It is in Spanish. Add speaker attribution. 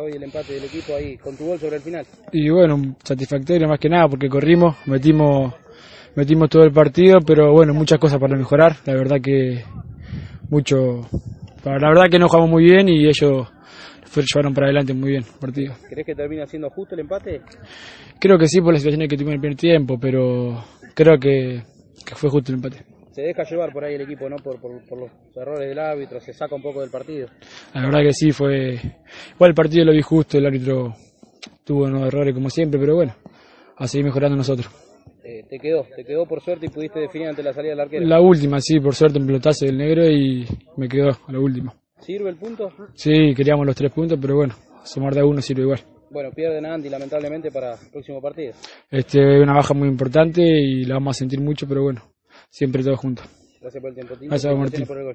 Speaker 1: hoy el empate del equipo ahí con tu gol sobre el final.
Speaker 2: Y bueno, satisfactorio más que nada porque corrimos, metimos metimos todo el partido, pero bueno, muchas cosas para mejorar. La verdad que mucho, la verdad que no jugamos muy bien y ellos llevaron para adelante muy bien el partido.
Speaker 1: ¿Crees que termina siendo justo el empate?
Speaker 2: Creo que sí por las situaciones que tuvimos en el primer tiempo, pero creo que, que fue justo el empate.
Speaker 1: Se deja llevar por ahí el equipo, ¿no? Por, por, por, los errores del árbitro, se saca un poco del partido.
Speaker 2: La verdad que sí, fue. Igual el partido lo vi justo, el árbitro tuvo unos errores como siempre, pero bueno, a seguir mejorando nosotros.
Speaker 1: Eh, te quedó, te quedó por suerte y pudiste definir ante la salida del arquero.
Speaker 2: La última, sí, por suerte un pelotazo del negro y me quedó a la última.
Speaker 1: ¿Sirve el punto?
Speaker 2: Sí, queríamos los tres puntos, pero bueno, sumar de a uno sirve igual.
Speaker 1: Bueno, pierden a Andy lamentablemente para el próximo partido.
Speaker 2: Este una baja muy importante y la vamos a sentir mucho, pero bueno, siempre todos juntos.
Speaker 1: Gracias por el tiempo.
Speaker 2: Gracias, Martín.
Speaker 1: Por el gol.